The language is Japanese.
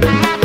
Bye.